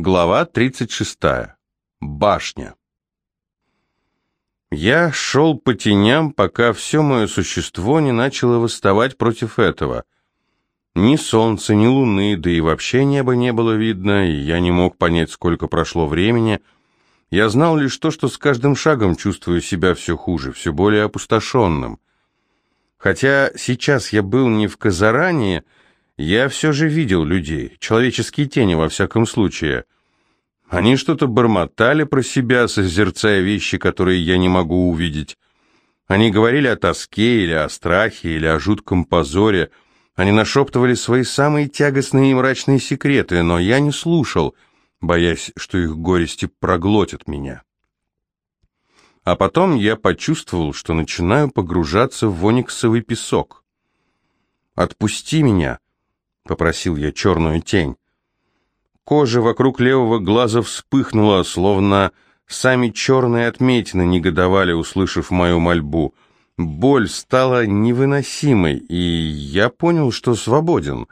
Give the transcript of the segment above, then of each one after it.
Глава 36. Башня. Я шел по теням, пока все мое существо не начало восставать против этого. Ни солнца, ни луны, да и вообще неба не было видно, и я не мог понять, сколько прошло времени. Я знал лишь то, что с каждым шагом чувствую себя все хуже, все более опустошенным. Хотя сейчас я был не в Казаране, я все же видел людей, человеческие тени во всяком случае. Они что-то бормотали про себя, созерцая вещи, которые я не могу увидеть. Они говорили о тоске или о страхе, или о жутком позоре. Они нашептывали свои самые тягостные и мрачные секреты, но я не слушал, боясь, что их горести проглотят меня. А потом я почувствовал, что начинаю погружаться в ониксовый песок. «Отпусти меня!» Попросил я черную тень. Кожа вокруг левого глаза вспыхнула, словно сами черные отметины негодовали, услышав мою мольбу. Боль стала невыносимой, и я понял, что свободен.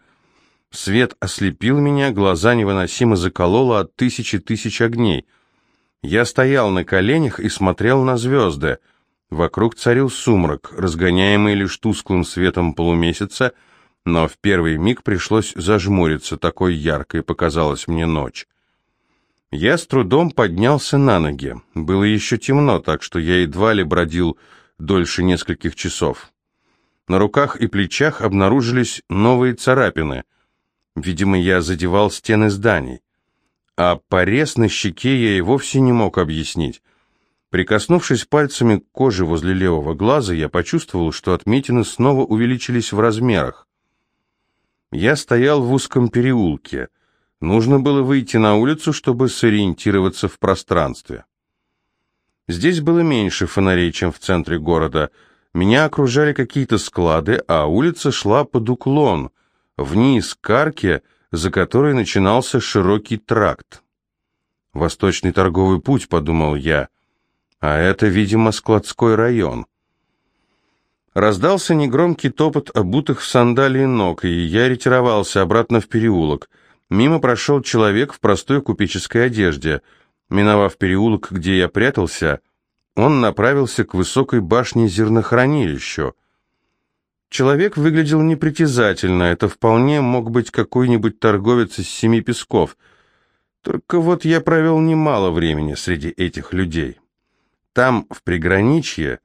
Свет ослепил меня, глаза невыносимо закололо от тысячи тысяч огней. Я стоял на коленях и смотрел на звезды. Вокруг царил сумрак, разгоняемый лишь тусклым светом полумесяца — но в первый миг пришлось зажмуриться, такой яркой показалась мне ночь. Я с трудом поднялся на ноги. Было еще темно, так что я едва ли бродил дольше нескольких часов. На руках и плечах обнаружились новые царапины. Видимо, я задевал стены зданий. А порез на щеке я и вовсе не мог объяснить. Прикоснувшись пальцами к коже возле левого глаза, я почувствовал, что отметины снова увеличились в размерах. Я стоял в узком переулке. Нужно было выйти на улицу, чтобы сориентироваться в пространстве. Здесь было меньше фонарей, чем в центре города. Меня окружали какие-то склады, а улица шла под уклон, вниз к арке, за которой начинался широкий тракт. «Восточный торговый путь», — подумал я, — «а это, видимо, складской район». Раздался негромкий топот обутых в сандалии ног, и я ретировался обратно в переулок. Мимо прошел человек в простой купеческой одежде. Миновав переулок, где я прятался, он направился к высокой башне зернохранилища. Человек выглядел непритязательно, это вполне мог быть какой-нибудь торговец из Семи Песков. Только вот я провел немало времени среди этих людей. Там, в приграничье,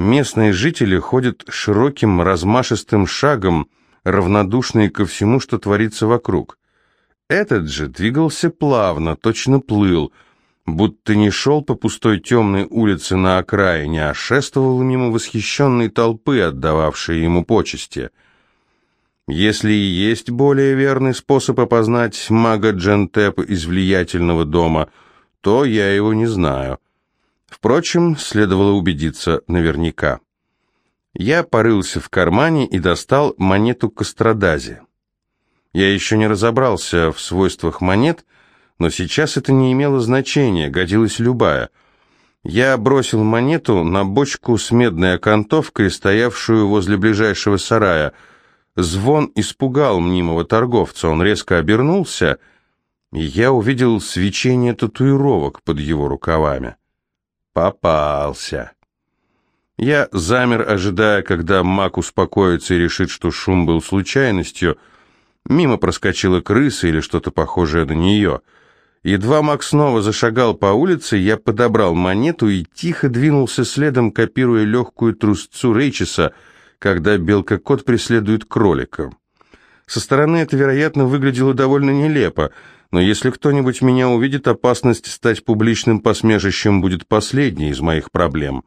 Местные жители ходят широким размашистым шагом, равнодушные ко всему, что творится вокруг. Этот же двигался плавно, точно плыл, будто не шел по пустой темной улице на окраине, а шествовал мимо восхищенной толпы, отдававшей ему почести. Если и есть более верный способ опознать мага Джентеп из влиятельного дома, то я его не знаю. Впрочем, следовало убедиться наверняка. Я порылся в кармане и достал монету Кострадази. Я еще не разобрался в свойствах монет, но сейчас это не имело значения, годилась любая. Я бросил монету на бочку с медной окантовкой, стоявшую возле ближайшего сарая. Звон испугал мнимого торговца, он резко обернулся, и я увидел свечение татуировок под его рукавами. Попался. Я замер, ожидая, когда маг успокоится и решит, что шум был случайностью. Мимо проскочила крыса или что-то похожее на нее. Едва маг снова зашагал по улице, я подобрал монету и тихо двинулся следом, копируя легкую трусцу Рейчеса, когда белка-кот преследует кролика. Со стороны это, вероятно, выглядело довольно нелепо — но если кто-нибудь меня увидит, опасность стать публичным посмешищем будет последней из моих проблем.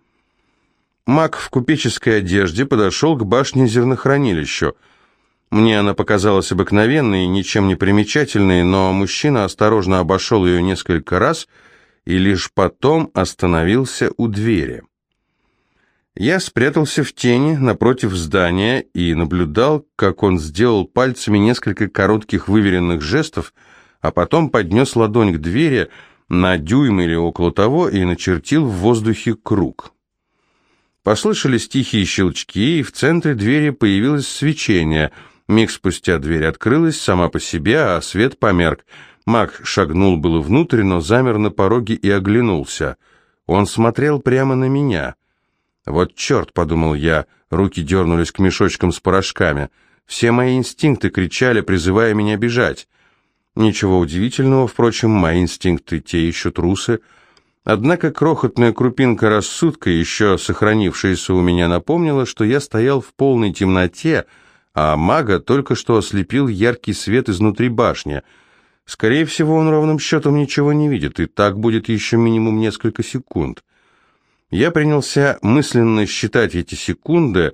Маг в купеческой одежде подошел к башне зернохранилища. Мне она показалась обыкновенной, ничем не примечательной, но мужчина осторожно обошел ее несколько раз и лишь потом остановился у двери. Я спрятался в тени напротив здания и наблюдал, как он сделал пальцами несколько коротких выверенных жестов, а потом поднес ладонь к двери на дюйм или около того и начертил в воздухе круг. Послышались тихие щелчки, и в центре двери появилось свечение. Миг спустя дверь открылась сама по себе, а свет померк. Маг шагнул было внутрь, но замер на пороге и оглянулся. Он смотрел прямо на меня. «Вот черт», — подумал я, руки дернулись к мешочкам с порошками. Все мои инстинкты кричали, призывая меня бежать. Ничего удивительного, впрочем, мои инстинкты те еще трусы. Однако крохотная крупинка рассудка, еще сохранившаяся у меня, напомнила, что я стоял в полной темноте, а мага только что ослепил яркий свет изнутри башни. Скорее всего, он ровным счетом ничего не видит, и так будет еще минимум несколько секунд. Я принялся мысленно считать эти секунды,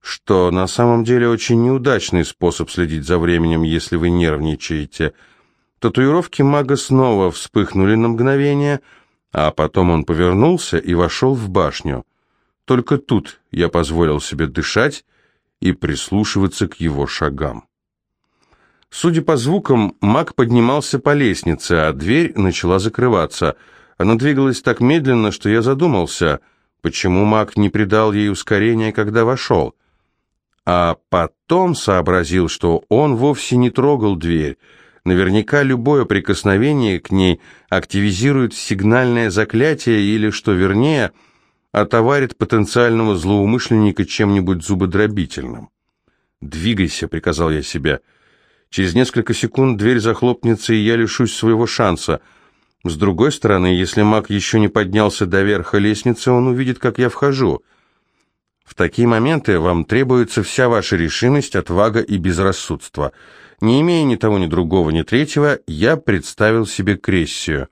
что на самом деле очень неудачный способ следить за временем, если вы нервничаете. Татуировки мага снова вспыхнули на мгновение, а потом он повернулся и вошел в башню. Только тут я позволил себе дышать, и прислушиваться к его шагам. Судя по звукам, маг поднимался по лестнице, а дверь начала закрываться. Она двигалась так медленно, что я задумался, почему маг не придал ей ускорения, когда вошел. А потом сообразил, что он вовсе не трогал дверь. Наверняка любое прикосновение к ней активизирует сигнальное заклятие или, что вернее, — отоварит потенциального злоумышленника чем-нибудь зубодробительным. «Двигайся», — приказал я себе. «Через несколько секунд дверь захлопнется, и я лишусь своего шанса. С другой стороны, если маг еще не поднялся до верха лестницы, он увидит, как я вхожу». В такие моменты вам требуется вся ваша решимость, отвага и безрассудство. Не имея ни того, ни другого, ни третьего, я представил себе Крессию.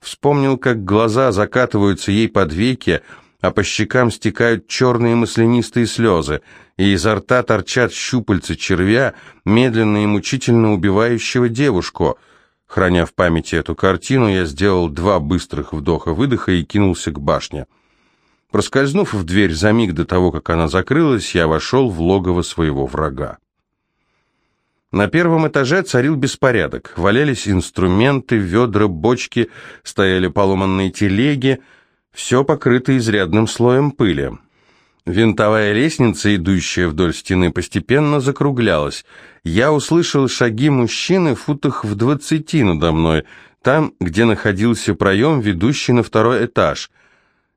Вспомнил, как глаза закатываются ей под веки, а по щекам стекают черные маслянистые слезы, и изо рта торчат щупальца червя, медленно и мучительно убивающего девушку. Храня в памяти эту картину, я сделал два быстрых вдоха-выдоха и кинулся к башне. Проскользнув в дверь за миг до того, как она закрылась, я вошел в логово своего врага. На первом этаже царил беспорядок. Валялись инструменты, ведра, бочки, стояли поломанные телеги, все покрыто изрядным слоем пыли. Винтовая лестница, идущая вдоль стены, постепенно закруглялась. Я услышал шаги мужчины в футах в двадцати надо мной, там, где находился проем, ведущий на второй этаж.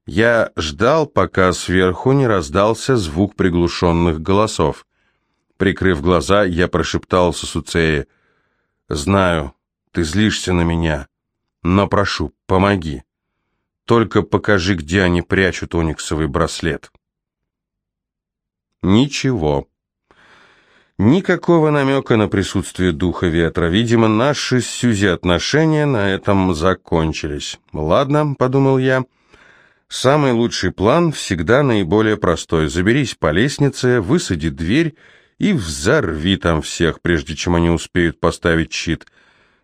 Я ждал, пока сверху не раздался звук приглушенных голосов. Прикрыв глаза, я прошептал Сосуцее, «Знаю, ты злишься на меня, но прошу, помоги». Только покажи, где они прячут ониксовый браслет. Ничего. Никакого намека на присутствие духа ветра. Видимо, наши с Сюзи отношения на этом закончились. Ладно, подумал я. Самый лучший план всегда наиболее простой. Заберись по лестнице, высади дверь и взорви там всех, прежде чем они успеют поставить щит.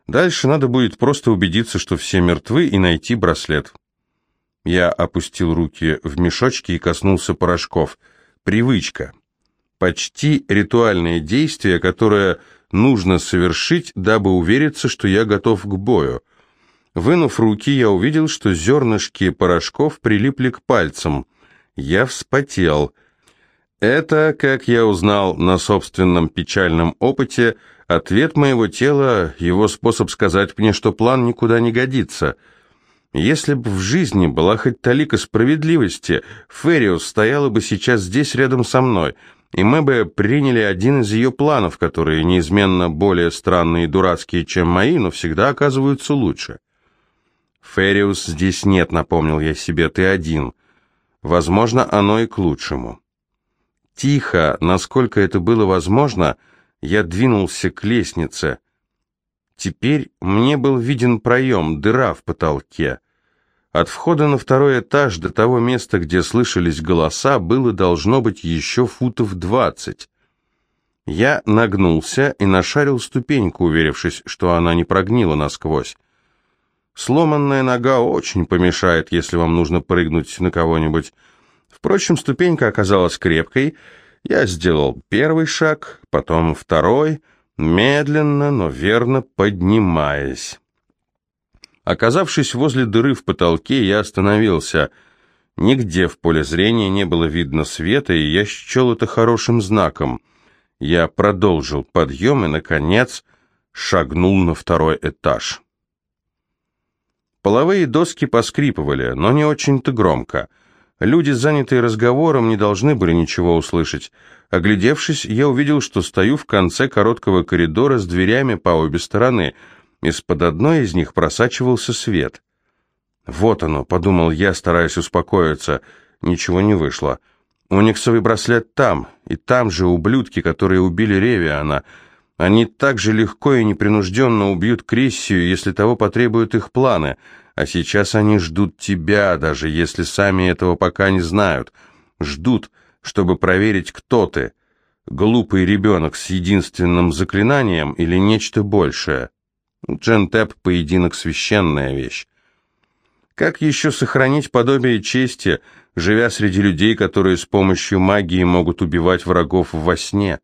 Дальше надо будет просто убедиться, что все мертвы, и найти браслет. Я опустил руки в мешочки и коснулся порошков. Привычка. Почти ритуальное действие, которое нужно совершить, дабы увериться, что я готов к бою. Вынув руки, я увидел, что зернышки порошков прилипли к пальцам. Я вспотел. Это, как я узнал на собственном печальном опыте, ответ моего тела, его способ сказать мне, что план никуда не годится — если бы в жизни была хоть талика справедливости, Фериус стояла бы сейчас здесь рядом со мной, и мы бы приняли один из ее планов, которые неизменно более странные и дурацкие, чем мои, но всегда оказываются лучше. «Фериус здесь нет», — напомнил я себе, — «ты один». Возможно, оно и к лучшему. Тихо, насколько это было возможно, я двинулся к лестнице — Теперь мне был виден проем, дыра в потолке. От входа на второй этаж до того места, где слышались голоса, было должно быть еще футов двадцать. Я нагнулся и нашарил ступеньку, уверившись, что она не прогнила насквозь. Сломанная нога очень помешает, если вам нужно прыгнуть на кого-нибудь. Впрочем, ступенька оказалась крепкой. Я сделал первый шаг, потом второй — медленно, но верно поднимаясь. Оказавшись возле дыры в потолке, я остановился. Нигде в поле зрения не было видно света, и я счел это хорошим знаком. Я продолжил подъем и, наконец, шагнул на второй этаж. Половые доски поскрипывали, но не очень-то громко. Люди, занятые разговором, не должны были ничего услышать. Оглядевшись, я увидел, что стою в конце короткого коридора с дверями по обе стороны. Из-под одной из них просачивался свет. «Вот оно», — подумал я, стараясь успокоиться. Ничего не вышло. «Униксовый браслет там, и там же ублюдки, которые убили Ревиана. Они так же легко и непринужденно убьют Криссию, если того потребуют их планы. А сейчас они ждут тебя, даже если сами этого пока не знают. Ждут, чтобы проверить, кто ты. Глупый ребенок с единственным заклинанием или нечто большее. Джентеп — поединок священная вещь. Как еще сохранить подобие чести, живя среди людей, которые с помощью магии могут убивать врагов во сне?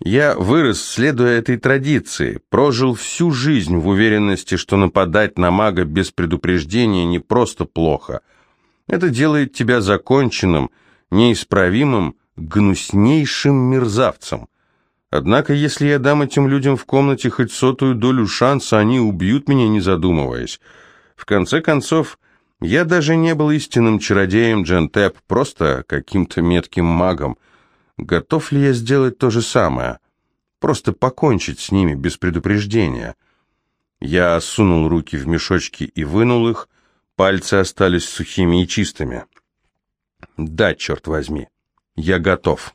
Я вырос, следуя этой традиции, прожил всю жизнь в уверенности, что нападать на мага без предупреждения не просто плохо. Это делает тебя законченным, неисправимым, гнуснейшим мерзавцем. Однако, если я дам этим людям в комнате хоть сотую долю шанса, они убьют меня, не задумываясь. В конце концов, я даже не был истинным чародеем Джентеп, просто каким-то метким магом, Готов ли я сделать то же самое? Просто покончить с ними без предупреждения. Я сунул руки в мешочки и вынул их, пальцы остались сухими и чистыми. Да, черт возьми, я готов.